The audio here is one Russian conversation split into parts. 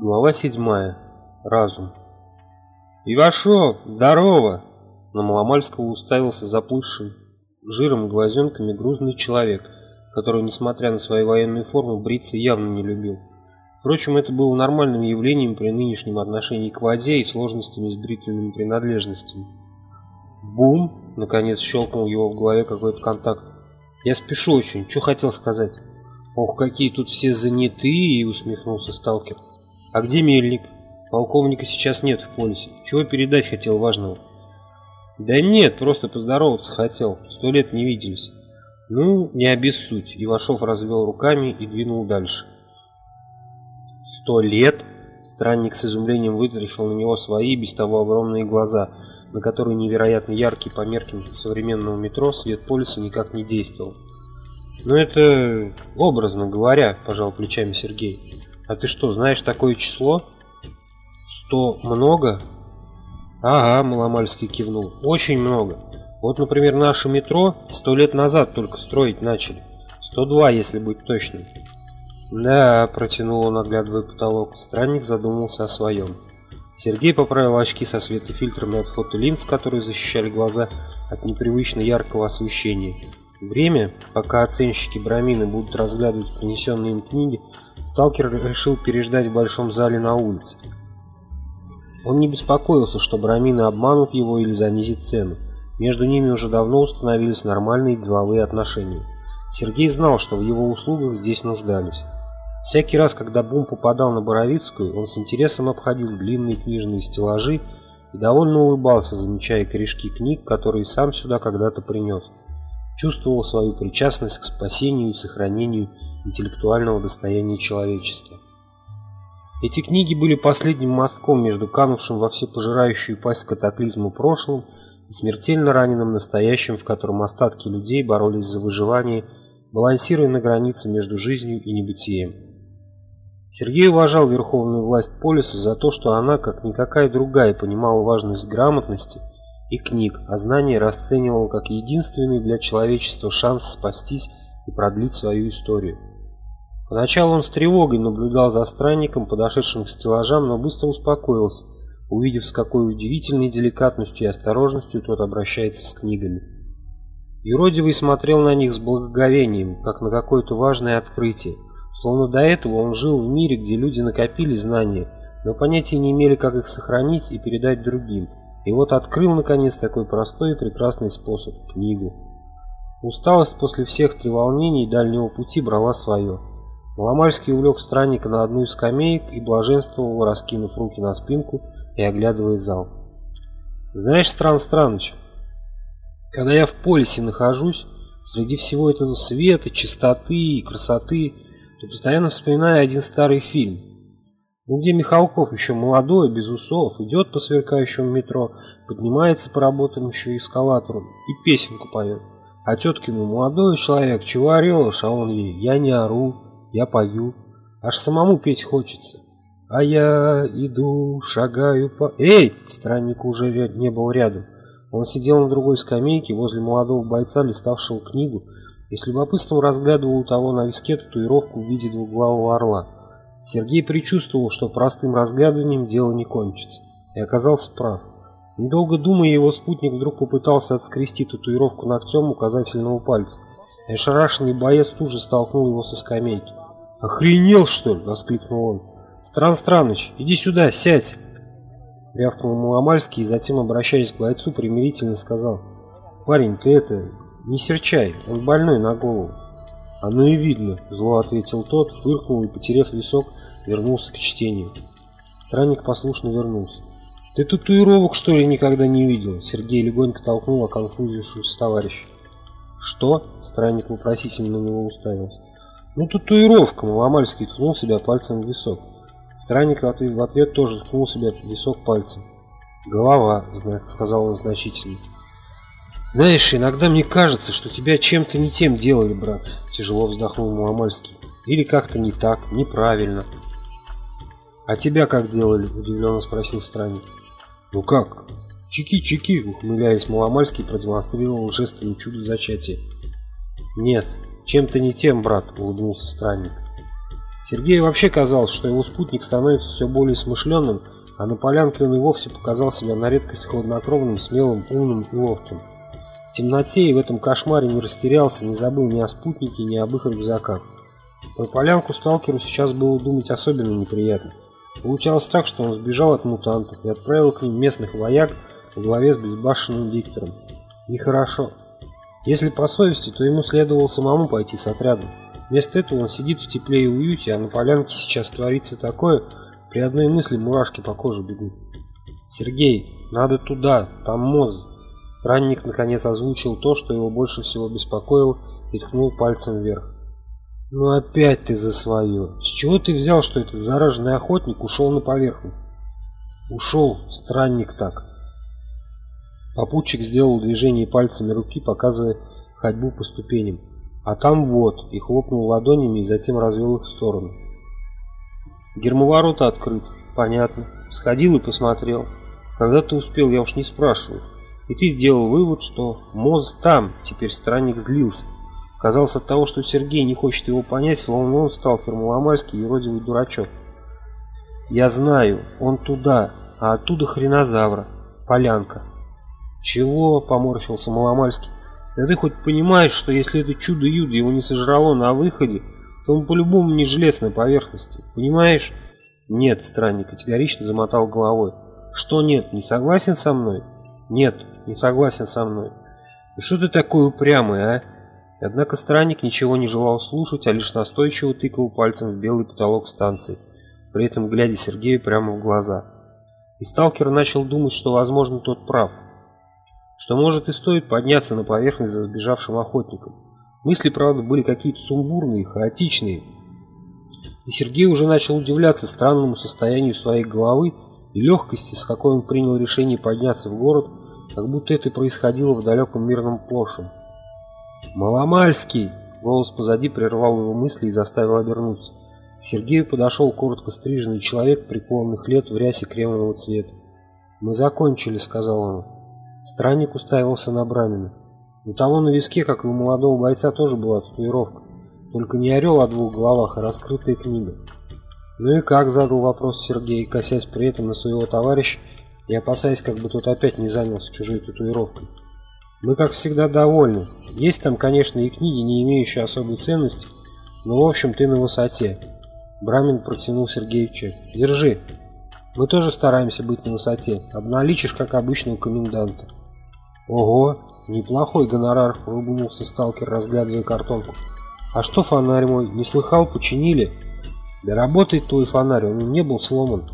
Глава седьмая. Разум. «Ивашов, здорово!» На Маломальского уставился заплывшим жиром глазенками грузный человек, который, несмотря на свою военную форму, бриться явно не любил. Впрочем, это было нормальным явлением при нынешнем отношении к воде и сложностями с бритвенными принадлежностями. «Бум!» — наконец щелкнул его в голове какой-то контакт. «Я спешу очень, что хотел сказать?» «Ох, какие тут все занятые!» — усмехнулся сталкер. «А где мельник? Полковника сейчас нет в полисе. Чего передать хотел важного?» «Да нет, просто поздороваться хотел. Сто лет не виделись». «Ну, не обессудь», — Ивашов развел руками и двинул дальше. «Сто лет?» Странник с изумлением вытаращил на него свои, без того огромные глаза, на которые невероятно яркий по меркам современного метро свет полиса никак не действовал. «Ну это образно говоря», – пожал плечами Сергей. А ты что, знаешь такое число? Сто много? Ага, Маломальский кивнул. Очень много. Вот, например, наше метро сто лет назад только строить начали. 102, если быть точным. Да, протянул он, оглядывая потолок. Странник задумался о своем. Сергей поправил очки со светофильтрами от фотолинз, которые защищали глаза от непривычно яркого освещения. Время, пока оценщики Брамины будут разглядывать принесенные им книги, Сталкер решил переждать в большом зале на улице. Он не беспокоился, что брамины обманут его или занизят цену. Между ними уже давно установились нормальные деловые отношения. Сергей знал, что в его услугах здесь нуждались. Всякий раз, когда Бум попадал на Боровицкую, он с интересом обходил длинные книжные стеллажи и довольно улыбался, замечая корешки книг, которые сам сюда когда-то принес. Чувствовал свою причастность к спасению и сохранению интеллектуального достояния человечества. Эти книги были последним мостком между канувшим во всепожирающую пасть катаклизму прошлым и смертельно раненым настоящим, в котором остатки людей боролись за выживание, балансируя на границе между жизнью и небытием. Сергей уважал верховную власть полиса за то, что она, как никакая другая, понимала важность грамотности и книг, а знания расценивала как единственный для человечества шанс спастись и продлить свою историю. Поначалу он с тревогой наблюдал за странником, подошедшим к стеллажам, но быстро успокоился, увидев, с какой удивительной деликатностью и осторожностью тот обращается с книгами. Юродивый смотрел на них с благоговением, как на какое-то важное открытие, словно до этого он жил в мире, где люди накопили знания, но понятия не имели, как их сохранить и передать другим. И вот открыл, наконец, такой простой и прекрасный способ – книгу. Усталость после всех треволнений дальнего пути брала свое. Маломальский увлек странника на одну из скамеек и блаженствовал, раскинув руки на спинку и оглядывая зал. «Знаешь, Стран Страныч, когда я в полисе нахожусь, среди всего этого света, чистоты и красоты, то постоянно вспоминаю один старый фильм. Ну, где Михалков еще молодой, без усов, идет по сверкающему метро, поднимается по работам еще эскалатору и песенку поет. А тетка ему, молодой человек, чего орешь? А он ей, я не ору, я пою, аж самому петь хочется. А я иду, шагаю по... Эй! Странник уже не был рядом. Он сидел на другой скамейке возле молодого бойца, листавшего книгу, и с любопытством разглядывал у того на виске татуировку в виде двуглавого орла. Сергей предчувствовал, что простым разглядыванием дело не кончится, и оказался прав. Недолго думая, его спутник вдруг попытался отскрести татуировку ногтем указательного пальца, и ошарашенный боец тут же столкнул его со скамейки. «Охренел, что ли?» — воскликнул он. «Стран Страныч, иди сюда, сядь!» Рявкнул Маломальский и затем, обращаясь к бойцу, примирительно сказал. «Парень, ты это, не серчай, он больной на голову». «Оно и видно», — зло ответил тот, фыркнул и, потеряв висок, вернулся к чтению. Странник послушно вернулся. «Ты татуировок, что ли, никогда не видел?» Сергей легонько толкнул оконфузившегося товарища. «Что?» — странник вопросительно на него уставился. «Ну, татуировка!» Маломальский ткнул себя пальцем в висок. Странник в ответ тоже ткнул себя в висок пальцем. «Голова», — сказал он значительно. «Знаешь, иногда мне кажется, что тебя чем-то не тем делали, брат», — тяжело вздохнул Маломальский. «Или как-то не так, неправильно». «А тебя как делали?» — удивленно спросил странник. «Ну как?» «Чики-чики», — ухмыляясь, Маломальский продемонстрировал жестами чудо зачатия. «Нет, чем-то не тем, брат», — улыбнулся странник. Сергею вообще казалось, что его спутник становится все более смышленным, а на полянке он и вовсе показал себя на редкость хладнокровным, смелым, умным и ловким. В темноте и в этом кошмаре не растерялся, не забыл ни о спутнике, ни об их рюкзаках. Про полянку сталкеру сейчас было думать особенно неприятно. Получалось так, что он сбежал от мутантов и отправил к ним местных вояк во главе с безбашенным Виктором. Нехорошо. Если по совести, то ему следовало самому пойти с отрядом. Вместо этого он сидит в тепле и уюте, а на полянке сейчас творится такое, при одной мысли мурашки по коже бегут. «Сергей, надо туда, там моз!» Странник наконец озвучил то, что его больше всего беспокоило, и ткнул пальцем вверх. «Ну опять ты за свое! С чего ты взял, что этот зараженный охотник ушел на поверхность?» «Ушел, странник так!» Попутчик сделал движение пальцами руки, показывая ходьбу по ступеням. А там вот, и хлопнул ладонями, и затем развел их в сторону. Гермоворота открыт. Понятно. Сходил и посмотрел. Когда ты успел, я уж не спрашиваю. И ты сделал вывод, что Моз там, теперь странник злился. Казалось от того, что Сергей не хочет его понять, словно он сталкер маломальский и родивый дурачок. Я знаю, он туда, а оттуда хренозавра, полянка. Чего, поморщился маломальский. Да ты хоть понимаешь, что если это чудо-юдо его не сожрало на выходе, то он по-любому не жилец на поверхности. Понимаешь? Нет, странник категорично замотал головой. Что нет, не согласен со мной? Нет, не согласен со мной. И что ты такой упрямый, а? Однако странник ничего не желал слушать, а лишь настойчиво тыкал пальцем в белый потолок станции, при этом глядя Сергею прямо в глаза. И сталкер начал думать, что, возможно, тот прав. Что, может, и стоит подняться на поверхность за сбежавшим охотником. Мысли, правда, были какие-то сумбурные, хаотичные. И Сергей уже начал удивляться странному состоянию своей головы и легкости, с какой он принял решение подняться в город, как будто это происходило в далеком мирном прошлом. «Маломальский!» — голос позади прервал его мысли и заставил обернуться. К Сергею подошел коротко стриженный человек преклонных лет в рясе кремового цвета. «Мы закончили», — сказал он. Странник уставился на Брамина. У того на виске, как и у молодого бойца, тоже была татуировка. Только не орел о двух головах, а раскрытая книга. Ну и как, задал вопрос Сергей, косясь при этом на своего товарища и опасаясь, как бы тот опять не занялся чужой татуировкой. Мы, как всегда, довольны. Есть там, конечно, и книги, не имеющие особой ценности, но, в общем, ты на высоте. Брамин протянул Сергею чек. Держи. Мы тоже стараемся быть на высоте. Обналичишь, как обычно, у коменданта. Ого, неплохой гонорар, улыбнулся сталкер, разглядывая картонку. А что фонарь мой, не слыхал, починили? Да работает твой фонарь, он не был сломан.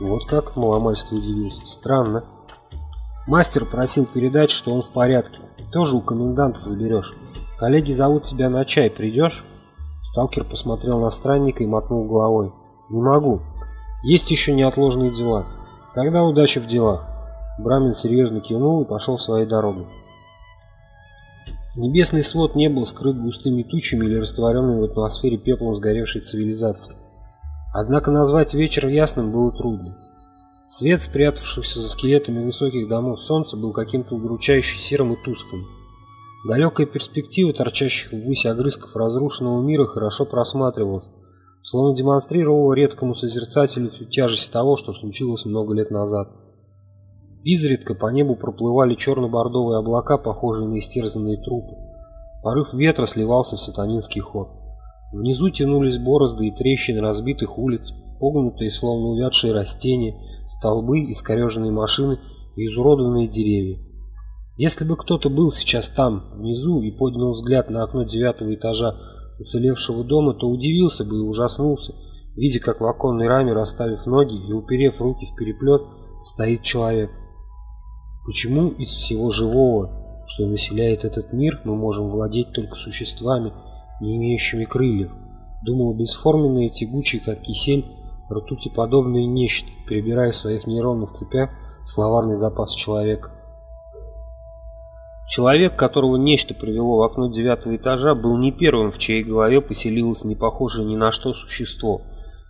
Вот как, маломальски удивился. Странно. Мастер просил передать, что он в порядке. Тоже у коменданта заберешь. Коллеги зовут тебя на чай, придешь? Сталкер посмотрел на странника и мотнул головой. Не могу. Есть еще неотложные дела. Тогда удачи в делах. Брамин серьезно кивнул и пошел своей дорогой. Небесный свод не был скрыт густыми тучами или растворенным в атмосфере пеплом сгоревшей цивилизации. Однако назвать вечер ясным было трудно. Свет, спрятавшийся за скелетами высоких домов солнца, был каким-то удручающе серым и тусклым. Далекая перспектива торчащих ввысь огрызков разрушенного мира хорошо просматривалась, словно демонстрировала редкому созерцателю всю тяжесть того, что случилось много лет назад. Изредка по небу проплывали черно-бордовые облака, похожие на истерзанные трупы. Порыв ветра сливался в сатанинский хор. Внизу тянулись борозды и трещины разбитых улиц, погнутые, словно увядшие растения, столбы, искореженные машины и изуродованные деревья. Если бы кто-то был сейчас там, внизу, и поднял взгляд на окно девятого этажа уцелевшего дома, то удивился бы и ужаснулся, видя, как в оконной раме, расставив ноги и уперев руки в переплет, стоит человек. Почему из всего живого, что населяет этот мир, мы можем владеть только существами, не имеющими крыльев? Думал бесформенные, тягучие, как кисель, ртутеподобные нечто, перебирая в своих нейронных цепях словарный запас человека. Человек, которого нечто привело в окно девятого этажа, был не первым, в чьей голове поселилось не похожее ни на что существо,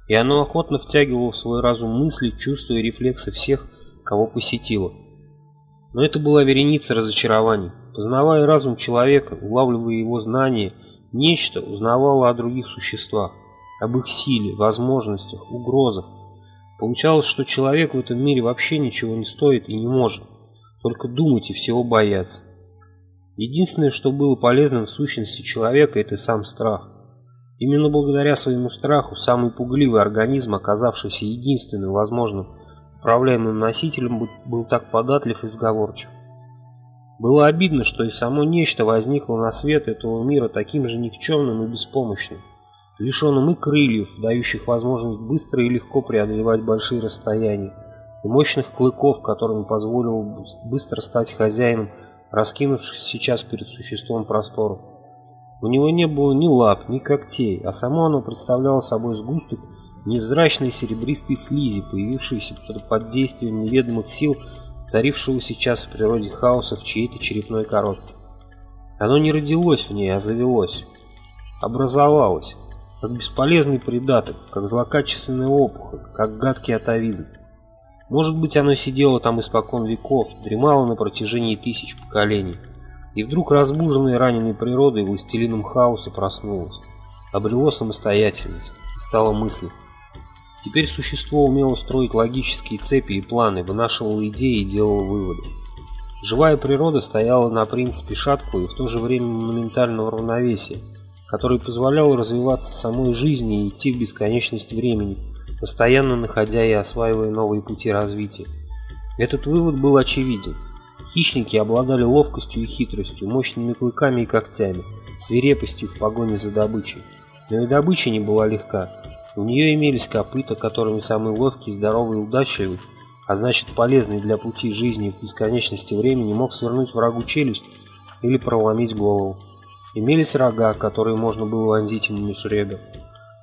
и оно охотно втягивало в свой разум мысли, чувства и рефлексы всех, кого посетило. Но это была вереница разочарований. Познавая разум человека, улавливая его знания, нечто узнавало о других существах. об их силе, возможностях, угрозах. Получалось, что человек в этом мире вообще ничего не стоит и не может, только думать и всего бояться. Единственное, что было полезным в сущности человека, это сам страх. Именно благодаря своему страху самый пугливый организм, оказавшийся единственным возможным управляемым носителем, был так податлив и сговорчив. Было обидно, что и само нечто возникло на свет этого мира таким же никчемным и беспомощным, лишенным и крыльев, дающих возможность быстро и легко преодолевать большие расстояния, и мощных клыков, которым позволил быстро стать хозяином, раскинувшись сейчас перед существом просторов. У него не было ни лап, ни когтей, а само оно представляло собой сгусток невзрачной серебристой слизи, появившейся под действием неведомых сил, царившего сейчас в природе хаоса в чьей-то черепной коробке. Оно не родилось в ней, а завелось. Образовалось, как бесполезный придаток, как злокачественная опухоль, как гадкий атовизм. Может быть, оно сидело там испокон веков, дремало на протяжении тысяч поколений. И вдруг разбуженное раненой природой властелином хаоса проснулось, обрело самостоятельность стало мыслить. Теперь существо умело строить логические цепи и планы, вынашивало идеи и делало выводы. Живая природа стояла на принципе шаткого и в то же время монументального равновесия, который позволял развиваться самой жизни и идти в бесконечность времени, постоянно находя и осваивая новые пути развития. Этот вывод был очевиден. Хищники обладали ловкостью и хитростью, мощными клыками и когтями, свирепостью в погоне за добычей. Но и добыча не была легка. У нее имелись копыта, которыми самый ловкий, здоровый и удачливый, а значит полезный для пути жизни в бесконечности времени, мог свернуть врагу челюсть или проломить голову. Имелись рога, которые можно было вонзить ему меж ребер.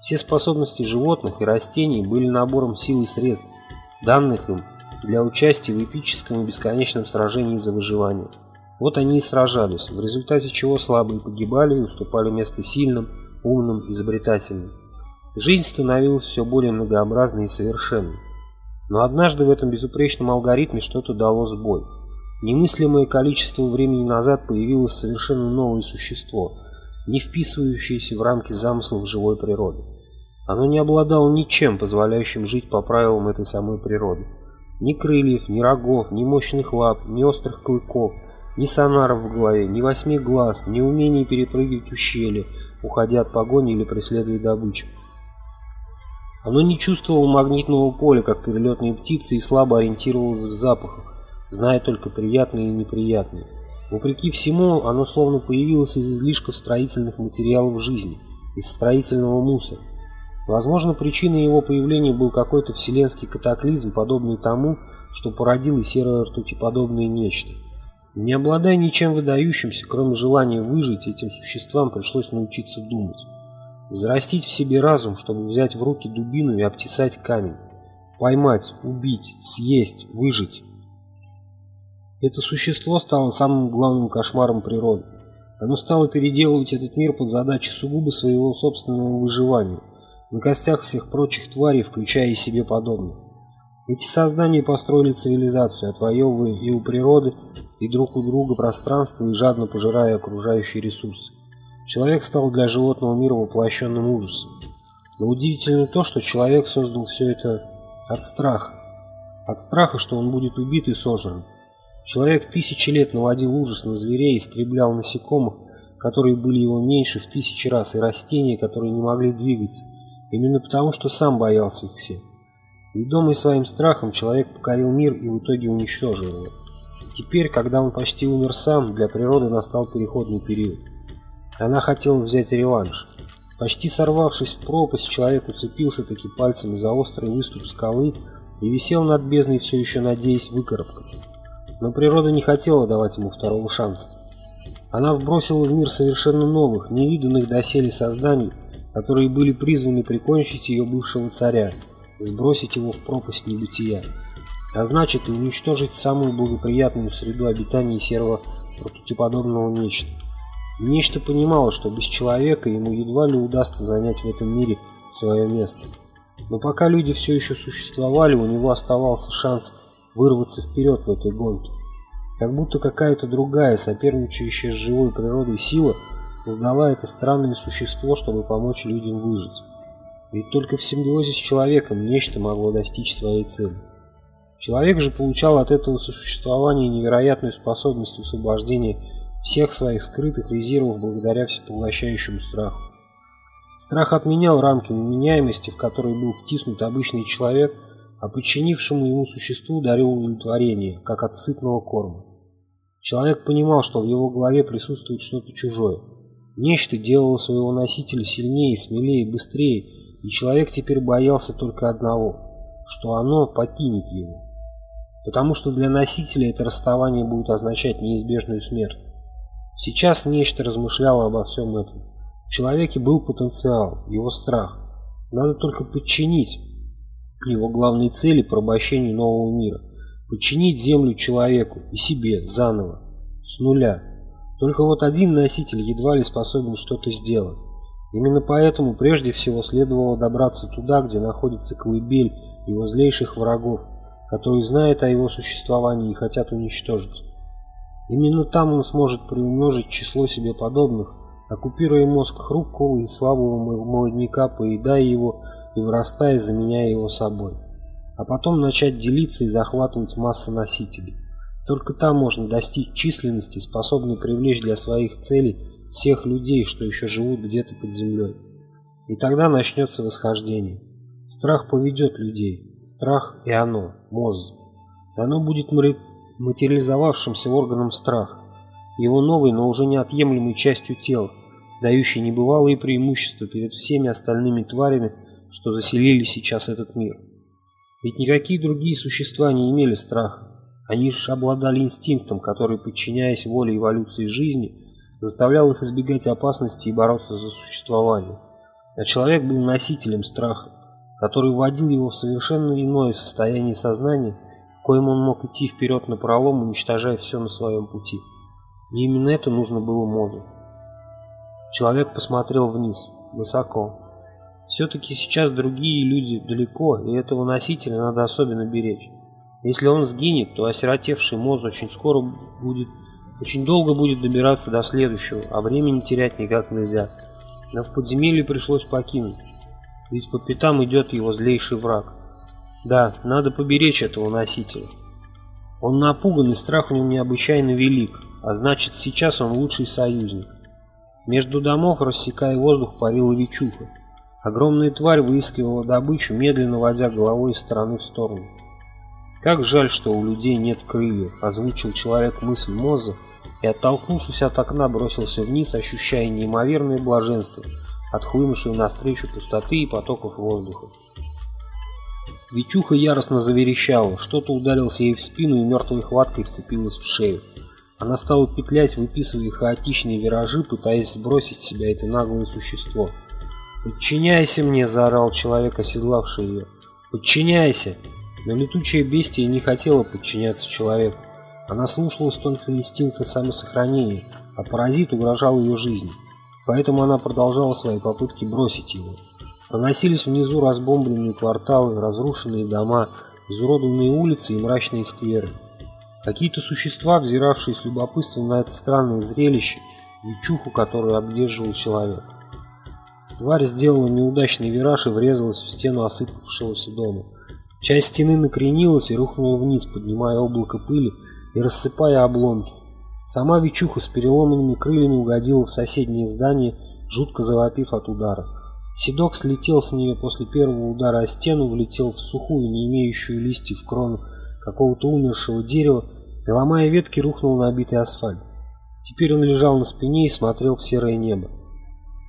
Все способности животных и растений были набором сил и средств, данных им для участия в эпическом и бесконечном сражении за выживание. Вот они и сражались, в результате чего слабые погибали и уступали место сильным, умным, изобретательным. Жизнь становилась все более многообразной и совершенной. Но однажды в этом безупречном алгоритме что-то дало сбой. Немыслимое количество времени назад появилось совершенно новое существо, не вписывающееся в рамки замыслов живой природы. Оно не обладало ничем, позволяющим жить по правилам этой самой природы. Ни крыльев, ни рогов, ни мощных лап, ни острых клыков, ни сонаров в голове, ни восьми глаз, ни умения перепрыгивать ущелье, уходя от погони или преследуя добычу. Оно не чувствовало магнитного поля, как перелетные птицы, и слабо ориентировалось в запахах, зная только приятные и неприятные. Вопреки всему, оно словно появилось из излишков строительных материалов жизни, из строительного мусора. Возможно, причиной его появления был какой-то вселенский катаклизм, подобный тому, что породил и серое ртутиподобное нечто. Не обладая ничем выдающимся, кроме желания выжить, этим существам пришлось научиться думать. Зарастить в себе разум, чтобы взять в руки дубину и обтесать камень. Поймать, убить, съесть, выжить. Это существо стало самым главным кошмаром природы. Оно стало переделывать этот мир под задачи сугубо своего собственного выживания – на костях всех прочих тварей, включая и себе подобных. Эти создания построили цивилизацию, отвоевывая и у природы, и друг у друга пространство и жадно пожирая окружающие ресурсы. Человек стал для животного мира воплощенным ужасом. Но удивительно то, что человек создал все это от страха. От страха, что он будет убит и сожран. Человек тысячи лет наводил ужас на зверей, истреблял насекомых, которые были его меньше в тысячи раз, и растения, которые не могли двигаться, Именно потому, что сам боялся их всех. Ведомый своим страхом, человек покорил мир и в итоге уничтожил его. Теперь, когда он почти умер сам, для природы настал переходный период. Она хотела взять реванш. Почти сорвавшись в пропасть, человек уцепился таки пальцами за острый выступ скалы и висел над бездной, все еще надеясь выкарабкаться. Но природа не хотела давать ему второго шанса. Она вбросила в мир совершенно новых, невиданных доселе созданий, которые были призваны прикончить ее бывшего царя, сбросить его в пропасть небытия, а значит и уничтожить самую благоприятную среду обитания серого прототиподобного нечто. Нечто понимало, что без человека ему едва ли удастся занять в этом мире свое место. Но пока люди все еще существовали, у него оставался шанс вырваться вперед в этой гонке. Как будто какая-то другая, соперничающая с живой природой сила – создала это странное существо, чтобы помочь людям выжить. Ведь только в симбиозе с человеком нечто могло достичь своей цели. Человек же получал от этого существования невероятную способность освобождения всех своих скрытых резервов благодаря всепоглощающему страху. Страх отменял рамки меняемости, в которые был втиснут обычный человек, а подчинившему ему существу дарил удовлетворение, как от сытного корма. Человек понимал, что в его голове присутствует что-то чужое. Нечто делало своего носителя сильнее, смелее, быстрее, и человек теперь боялся только одного, что оно покинет его. Потому что для носителя это расставание будет означать неизбежную смерть. Сейчас нечто размышляло обо всем этом. В человеке был потенциал, его страх. Надо только подчинить его главной цели порабощению нового мира. Подчинить Землю человеку и себе заново, с нуля. Только вот один носитель едва ли способен что-то сделать. Именно поэтому прежде всего следовало добраться туда, где находится колыбель его злейших врагов, которые знают о его существовании и хотят уничтожить. Именно там он сможет приумножить число себе подобных, оккупируя мозг хрупкого и слабого молодняка, поедая его и вырастая, заменяя его собой. А потом начать делиться и захватывать массы носителей. Только там можно достичь численности, способной привлечь для своих целей всех людей, что еще живут где-то под землей. И тогда начнется восхождение. Страх поведет людей. Страх и оно, мозг. Оно будет материализовавшимся органом страха, его новой, но уже неотъемлемой частью тела, дающей небывалые преимущества перед всеми остальными тварями, что заселили сейчас этот мир. Ведь никакие другие существа не имели страха, они лишь обладали инстинктом, который, подчиняясь воле эволюции жизни, заставлял их избегать опасности и бороться за существование. А человек был носителем страха, который вводил его в совершенно иное состояние сознания, коим он мог идти вперед на пролом, уничтожая все на своем пути. И именно это нужно было Мозу. Человек посмотрел вниз, высоко. Все-таки сейчас другие люди далеко, и этого носителя надо особенно беречь. Если он сгинет, то осиротевший Моз очень скоро будет, очень долго будет добираться до следующего, а времени терять никак нельзя. Но в подземелье пришлось покинуть, ведь по пятам идет его злейший враг. Да, надо поберечь этого носителя. Он напуган и страх в нем необычайно велик, а значит сейчас он лучший союзник. Между домов, рассекая воздух, парила Вичуха. Огромная тварь выискивала добычу, медленно водя головой из стороны в сторону. «Как жаль, что у людей нет крыльев», – озвучил человек мысль Моза и, оттолкнувшись от окна, бросился вниз, ощущая неимоверное блаженство, отхлынувшее навстречу пустоты и потоков воздуха. Вичуха яростно заверещала, что-то ударился ей в спину и мертвой хваткой вцепилась в шею. Она стала петлять, выписывая хаотичные виражи, пытаясь сбросить с себя это наглое существо. «Подчиняйся мне!» – заорал человек, оседлавший ее. «Подчиняйся!» Но летучая бестия не хотела подчиняться человеку. Она слушалась только инстинкта самосохранения, а паразит угрожал ее жизни. Поэтому она продолжала свои попытки бросить его. Проносились внизу разбомбленные кварталы, разрушенные дома, изуродованные улицы и мрачные скверы. Какие-то существа, взиравшие с любопытством на это странное зрелище, вечуху, которую объезживал человек. Тварь сделала неудачный вираж и врезалась в стену осыпавшегося дома. Часть стены накренилась и рухнула вниз, поднимая облако пыли и рассыпая обломки. Сама Вичуха с переломанными крыльями угодила в соседнее здание, жутко завопив от удара. Седок слетел с нее после первого удара о стену, влетел в сухую, не имеющую листьев крону какого-то умершего дерева и, ломая ветки, рухнул на обитый асфальт. Теперь он лежал на спине и смотрел в серое небо.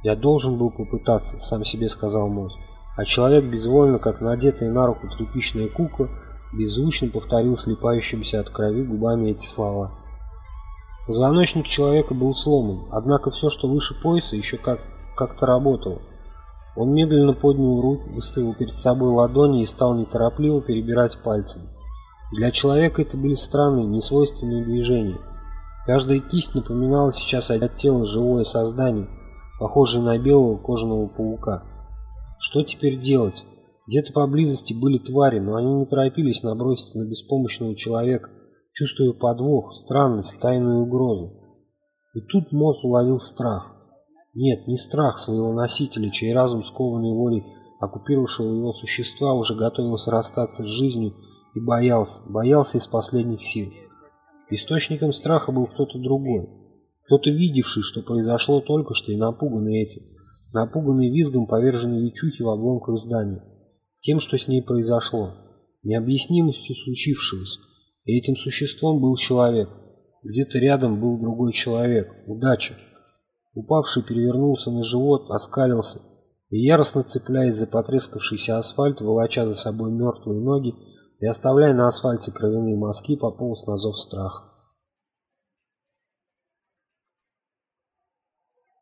«Я должен был попытаться», — сам себе сказал мозг. А человек безвольно, как надетая на руку тряпичная кукла, беззвучно повторил слепающимся от крови губами эти слова. Позвоночник человека был сломан, однако все, что выше пояса, еще как- как-то работало. Он медленно поднял руку, выставил перед собой ладони и стал неторопливо перебирать пальцами. Для человека это были странные, несвойственные движения. Каждая кисть напоминала сейчас от тела живое создание, похожее на белого кожаного паука. Что теперь делать? Где-то поблизости были твари, но они не торопились наброситься на беспомощного человека, чувствуя подвох, странность, тайную угрозу. И тут Мосс уловил страх. Нет, не страх своего носителя, чей разум скованный волей оккупировавшего его существа, уже готовился расстаться с жизнью и боялся, боялся из последних сил. Источником страха был кто-то другой, кто-то видевший, что произошло только что и напуганный этим, напуганный визгом поверженной Вичухи в обломках здания, тем, что с ней произошло, необъяснимостью случившегося, и этим существом был человек. Где-то рядом был другой человек, удача. Упавший перевернулся на живот, оскалился, и яростно цепляясь за потрескавшийся асфальт, волоча за собой мертвые ноги и оставляя на асфальте кровяные мазки, пополз на зов страха.